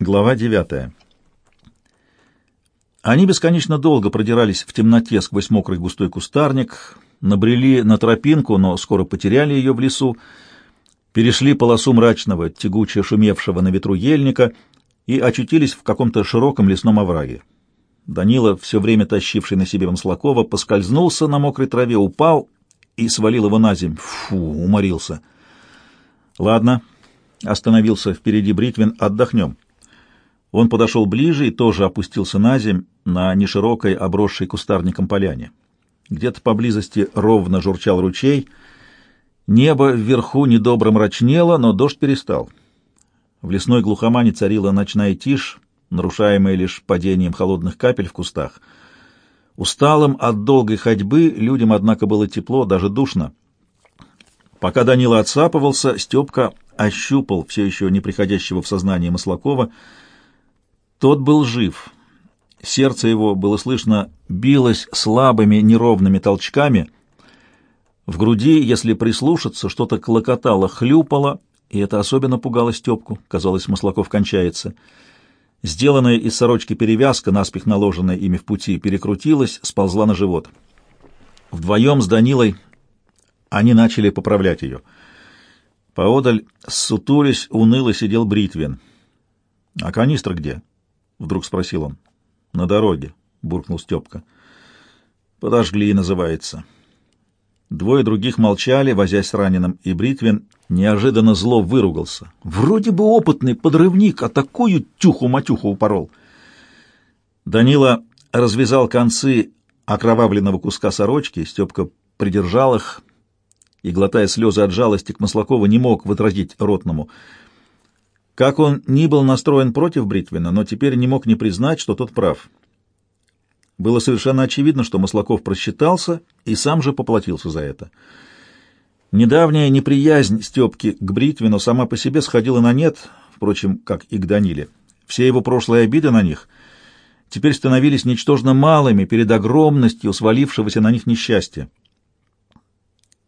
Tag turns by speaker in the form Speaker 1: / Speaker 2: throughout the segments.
Speaker 1: Глава 9. Они бесконечно долго продирались в темноте сквозь мокрый густой кустарник, набрели на тропинку, но скоро потеряли ее в лесу, перешли полосу мрачного, тягуче шумевшего на ветру ельника и очутились в каком-то широком лесном овраге. Данила, все время тащивший на себе Маслакова, поскользнулся на мокрой траве, упал и свалил его на земь. Фу, уморился. Ладно, остановился впереди Бритвин, отдохнем. Он подошел ближе и тоже опустился на земь на неширокой, обросшей кустарником поляне. Где-то поблизости ровно журчал ручей. Небо вверху недобро мрачнело, но дождь перестал. В лесной глухомане царила ночная тишь, нарушаемая лишь падением холодных капель в кустах. Усталым от долгой ходьбы людям, однако, было тепло, даже душно. Пока Данила отсапывался, Степка ощупал все еще не приходящего в сознание Маслакова, тот был жив. Сердце его, было слышно, билось слабыми неровными толчками. В груди, если прислушаться, что-то клокотало, хлюпало, и это особенно пугало Степку. Казалось, Маслаков кончается. Сделанная из сорочки перевязка, наспех наложенная ими в пути, перекрутилась, сползла на живот. Вдвоем с Данилой они начали поправлять ее. Поодаль, сутулись, уныло сидел Бритвин. «А канистра где?» — вдруг спросил он. «На дороге», — буркнул Степка. «Подожгли, называется». Двое других молчали, возясь с раненым, и Бритвин неожиданно зло выругался. Вроде бы опытный подрывник, а такую тюху-матюху упорол. Данила развязал концы окровавленного куска сорочки, Степка придержал их и, глотая слезы от жалости к Маслакову, не мог возразить ротному — как он ни был настроен против Бритвина, но теперь не мог не признать, что тот прав. Было совершенно очевидно, что Маслаков просчитался и сам же поплатился за это. Недавняя неприязнь Степки к Бритвину сама по себе сходила на нет, впрочем, как и к Даниле. Все его прошлые обиды на них теперь становились ничтожно малыми перед огромностью свалившегося на них несчастья.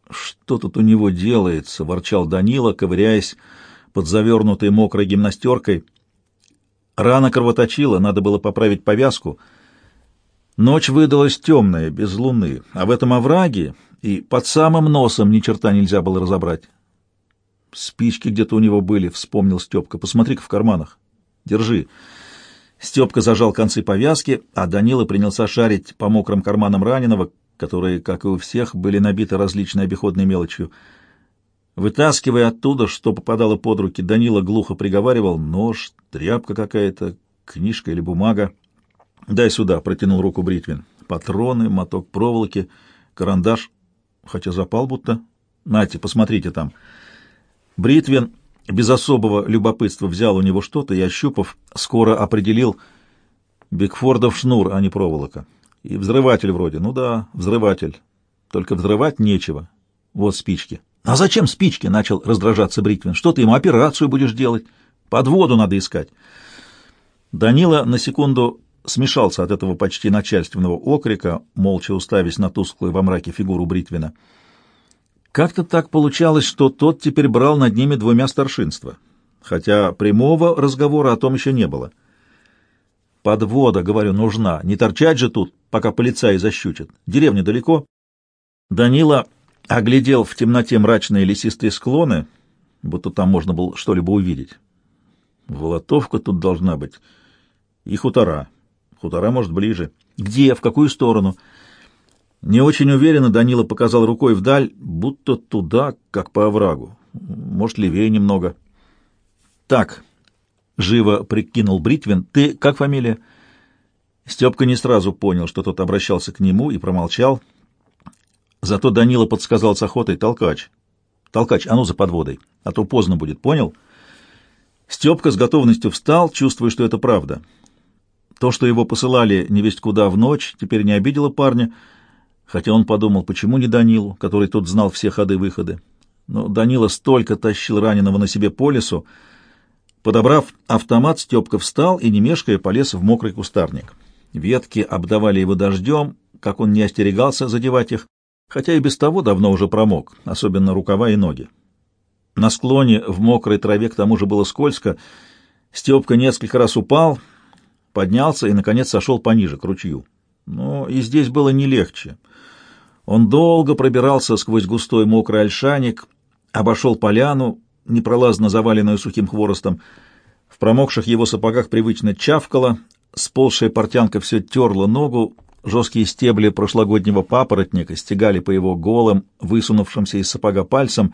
Speaker 1: «Что тут у него делается?» — ворчал Данила, ковыряясь под завернутой мокрой гимнастеркой. Рана кровоточила, надо было поправить повязку. Ночь выдалась темная, без луны, а в этом овраге и под самым носом ни черта нельзя было разобрать. Спички где-то у него были, вспомнил Степка. Посмотри-ка в карманах. Держи. Степка зажал концы повязки, а Данила принялся шарить по мокрым карманам раненого, которые, как и у всех, были набиты различной обиходной мелочью — Вытаскивая оттуда, что попадало под руки, Данила глухо приговаривал «Нож, тряпка какая-то, книжка или бумага». «Дай сюда», — протянул руку Бритвин. «Патроны, моток проволоки, карандаш, хотя запал будто. Нате, посмотрите там». Бритвин без особого любопытства взял у него что-то и, ощупав, скоро определил Бигфордов шнур, а не проволока. И взрыватель вроде. Ну да, взрыватель. Только взрывать нечего. Вот спички. «А зачем спички?» — начал раздражаться Бритвин. «Что ты ему операцию будешь делать? Под воду надо искать». Данила на секунду смешался от этого почти начальственного окрика, молча уставясь на тусклую во мраке фигуру Бритвина. Как-то так получалось, что тот теперь брал над ними двумя старшинства, хотя прямого разговора о том еще не было. «Подвода, — говорю, — нужна. Не торчать же тут, пока полицаи защутят. Деревня далеко». Данила оглядел в темноте мрачные лесистые склоны, будто там можно было что-либо увидеть. Волотовка тут должна быть. И хутора. Хутора, может, ближе. Где? В какую сторону? Не очень уверенно Данила показал рукой вдаль, будто туда, как по оврагу. Может, левее немного. Так, живо прикинул Бритвин. Ты как фамилия? Степка не сразу понял, что тот обращался к нему, и промолчал. — Зато Данила подсказал с охотой толкач. Толкач, а ну за подводой, а то поздно будет, понял? Степка с готовностью встал, чувствуя, что это правда. То, что его посылали невесть куда в ночь, теперь не обидело парня, хотя он подумал, почему не Данилу, который тут знал все ходы-выходы. Но Данила столько тащил раненого на себе по лесу. Подобрав автомат, Степка встал и, не мешкая, полез в мокрый кустарник. Ветки обдавали его дождем, как он не остерегался задевать их, хотя и без того давно уже промок, особенно рукава и ноги. На склоне в мокрой траве к тому же было скользко, Степка несколько раз упал, поднялся и, наконец, сошел пониже, к ручью. Но и здесь было не легче. Он долго пробирался сквозь густой мокрый ольшаник, обошел поляну, непролазно заваленную сухим хворостом. В промокших его сапогах привычно чавкало, сползшая портянка все терла ногу, жесткие стебли прошлогоднего папоротника стегали по его голым, высунувшимся из сапога пальцам.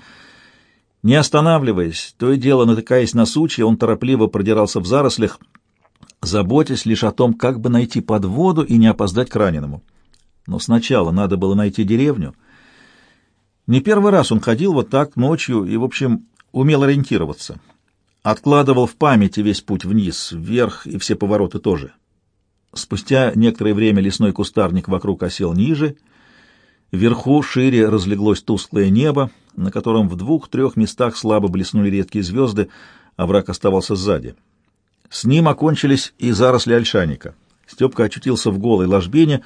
Speaker 1: Не останавливаясь, то и дело натыкаясь на сучья, он торопливо продирался в зарослях, заботясь лишь о том, как бы найти подводу и не опоздать к раненому. Но сначала надо было найти деревню. Не первый раз он ходил вот так ночью и, в общем, умел ориентироваться. Откладывал в памяти весь путь вниз, вверх и все повороты тоже. Спустя некоторое время лесной кустарник вокруг осел ниже, вверху шире разлеглось тусклое небо, на котором в двух-трех местах слабо блеснули редкие звезды, а враг оставался сзади. С ним окончились и заросли ольшаника. Степка очутился в голой ложбине,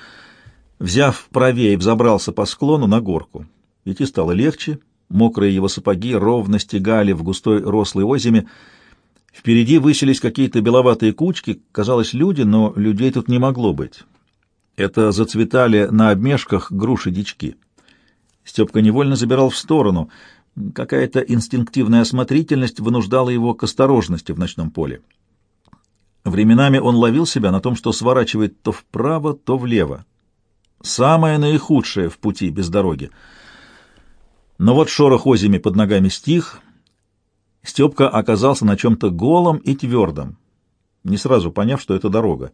Speaker 1: взяв правее, взобрался по склону на горку. Идти стало легче, мокрые его сапоги ровно стегали в густой рослой озиме, Впереди высились какие-то беловатые кучки, казалось, люди, но людей тут не могло быть. Это зацветали на обмешках груши-дички. Степка невольно забирал в сторону. Какая-то инстинктивная осмотрительность вынуждала его к осторожности в ночном поле. Временами он ловил себя на том, что сворачивает то вправо, то влево. Самое наихудшее в пути без дороги. Но вот шорох озими под ногами стих, Степка оказался на чем-то голом и твердом, не сразу поняв, что это дорога.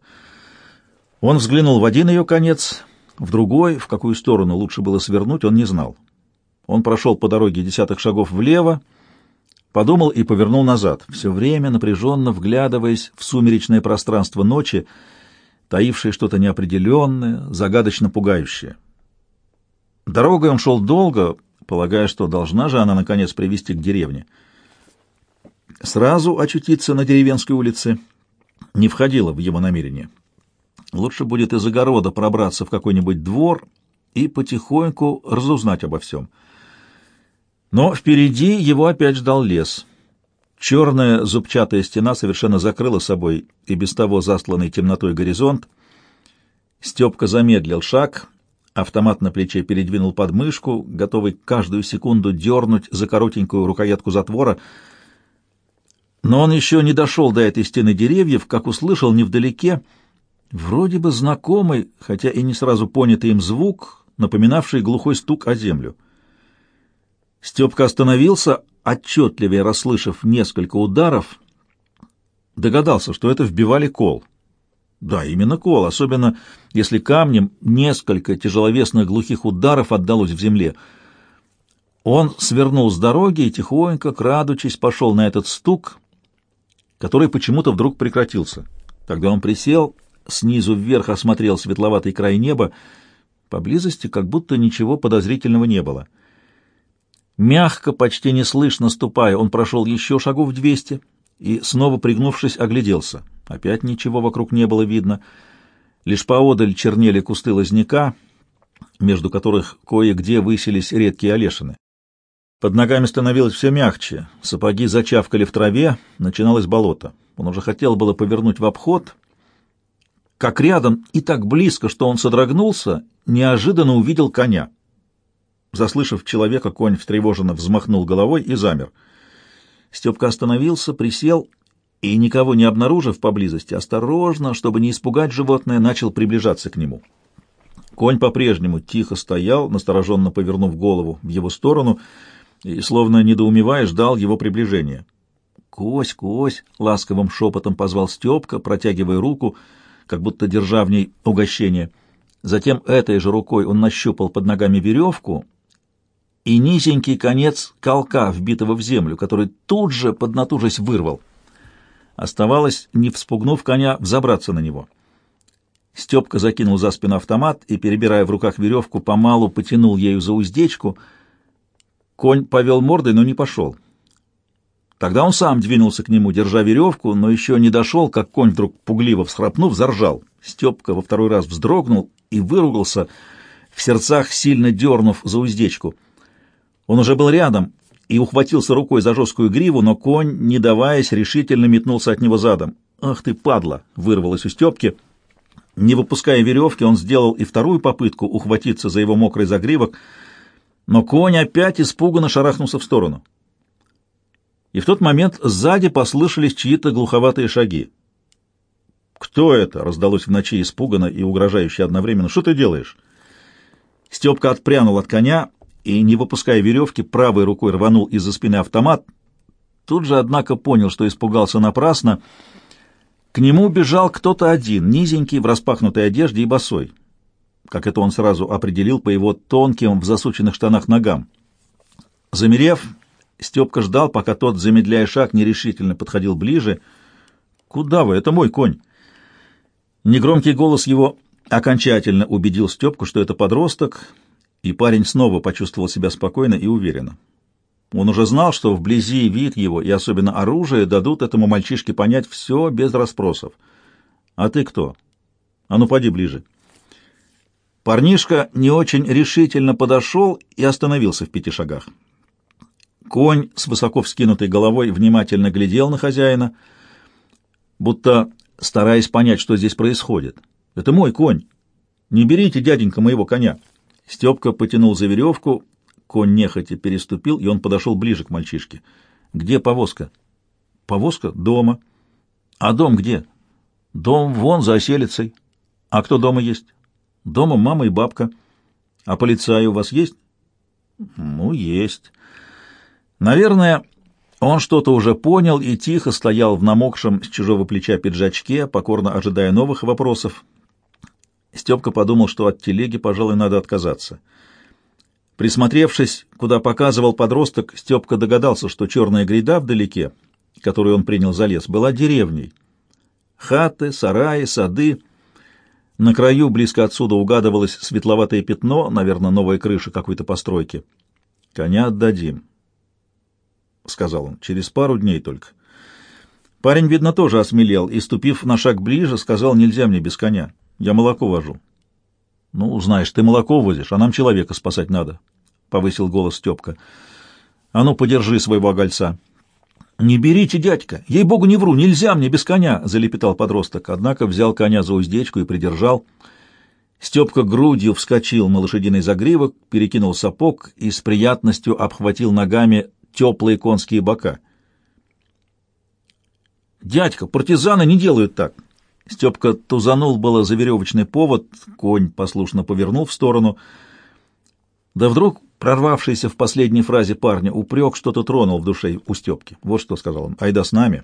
Speaker 1: Он взглянул в один ее конец, в другой, в какую сторону лучше было свернуть, он не знал. Он прошел по дороге десятых шагов влево, подумал и повернул назад, все время напряженно вглядываясь в сумеречное пространство ночи, таившее что-то неопределенное, загадочно пугающее. Дорогой он шел долго, полагая, что должна же она, наконец, привести к деревне. Сразу очутиться на деревенской улице не входило в его намерение. Лучше будет из огорода пробраться в какой-нибудь двор и потихоньку разузнать обо всем. Но впереди его опять ждал лес. Черная зубчатая стена совершенно закрыла собой и без того засланный темнотой горизонт. Степка замедлил шаг, автомат на плече передвинул подмышку, готовый каждую секунду дернуть за коротенькую рукоятку затвора — но он еще не дошел до этой стены деревьев, как услышал невдалеке вроде бы знакомый, хотя и не сразу понятый им звук, напоминавший глухой стук о землю. Степка остановился, отчетливее расслышав несколько ударов, догадался, что это вбивали кол. Да, именно кол, особенно если камнем несколько тяжеловесных глухих ударов отдалось в земле. Он свернул с дороги и тихонько, крадучись, пошел на этот стук — который почему-то вдруг прекратился. Тогда он присел, снизу вверх осмотрел светловатый край неба. Поблизости как будто ничего подозрительного не было. Мягко, почти неслышно ступая, он прошел еще шагов двести и, снова пригнувшись, огляделся. Опять ничего вокруг не было видно. Лишь поодаль чернели кусты лозняка, между которых кое-где высились редкие олешины. Под ногами становилось все мягче, сапоги зачавкали в траве, начиналось болото. Он уже хотел было повернуть в обход, как рядом и так близко, что он содрогнулся, неожиданно увидел коня. Заслышав человека, конь встревоженно взмахнул головой и замер. Степка остановился, присел и, никого не обнаружив поблизости, осторожно, чтобы не испугать животное, начал приближаться к нему. Конь по-прежнему тихо стоял, настороженно повернув голову в его сторону — и, словно недоумевая, ждал его приближения. «Кось, Кось!» — ласковым шепотом позвал Степка, протягивая руку, как будто держа в ней угощение. Затем этой же рукой он нащупал под ногами веревку и низенький конец колка, вбитого в землю, который тут же, поднатужись, вырвал. Оставалось, не вспугнув коня, взобраться на него. Степка закинул за спину автомат и, перебирая в руках веревку, помалу потянул ею за уздечку — Конь повел мордой, но не пошел. Тогда он сам двинулся к нему, держа веревку, но еще не дошел, как конь вдруг пугливо всхрапнув, заржал. Степка во второй раз вздрогнул и выругался, в сердцах сильно дернув за уздечку. Он уже был рядом и ухватился рукой за жесткую гриву, но конь, не даваясь, решительно метнулся от него задом. «Ах ты, падла!» — вырвалось у Степки. Не выпуская веревки, он сделал и вторую попытку ухватиться за его мокрый загривок, но конь опять испуганно шарахнулся в сторону. И в тот момент сзади послышались чьи-то глуховатые шаги. «Кто это?» — раздалось в ночи испуганно и угрожающе одновременно. «Что ты делаешь?» Степка отпрянул от коня и, не выпуская веревки, правой рукой рванул из-за спины автомат. Тут же, однако, понял, что испугался напрасно. К нему бежал кто-то один, низенький, в распахнутой одежде и босой. Как это он сразу определил по его тонким в засученных штанах ногам. Замерев, Степка ждал, пока тот, замедляя шаг, нерешительно подходил ближе. «Куда вы? Это мой конь!» Негромкий голос его окончательно убедил Степку, что это подросток, и парень снова почувствовал себя спокойно и уверенно. Он уже знал, что вблизи вид его и особенно оружие дадут этому мальчишке понять все без расспросов. «А ты кто? А ну, поди ближе». Парнишка не очень решительно подошел и остановился в пяти шагах. Конь с высоко вскинутой головой внимательно глядел на хозяина, будто стараясь понять, что здесь происходит. «Это мой конь. Не берите, дяденька, моего коня». Степка потянул за веревку, конь нехотя переступил, и он подошел ближе к мальчишке. «Где повозка?» «Повозка? Дома». «А дом где?» «Дом вон, за оселицей». «А кто дома есть?» «Дома мама и бабка». «А полицаи у вас есть?» «Ну, есть». Наверное, он что-то уже понял и тихо стоял в намокшем с чужого плеча пиджачке, покорно ожидая новых вопросов. Степка подумал, что от телеги, пожалуй, надо отказаться. Присмотревшись, куда показывал подросток, Степка догадался, что черная гряда вдалеке, которую он принял за лес, была деревней. Хаты, сараи, сады. На краю, близко отсюда, угадывалось светловатое пятно, наверное, новая крыша какой-то постройки. «Коня отдадим», — сказал он, — через пару дней только. Парень, видно, тоже осмелел и, ступив на шаг ближе, сказал, нельзя мне без коня, я молоко вожу. — Ну, знаешь, ты молоко возишь, а нам человека спасать надо, — повысил голос Степка. — А ну, подержи своего огольца. — Не берите, дядька, ей-богу, не вру, нельзя мне без коня, — залепетал подросток, однако взял коня за уздечку и придержал. Степка грудью вскочил на лошадиный загривок, перекинул сапог и с приятностью обхватил ногами теплые конские бока. «Дядька, партизаны не делают так!» Степка тузанул было за веревочный повод, конь послушно повернул в сторону. Да вдруг, прорвавшийся в последней фразе парня, упрек что-то тронул в душе у Степки. Вот что сказал он. «Айда с нами.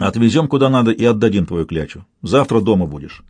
Speaker 1: Отвезем куда надо и отдадим твою клячу. Завтра дома будешь».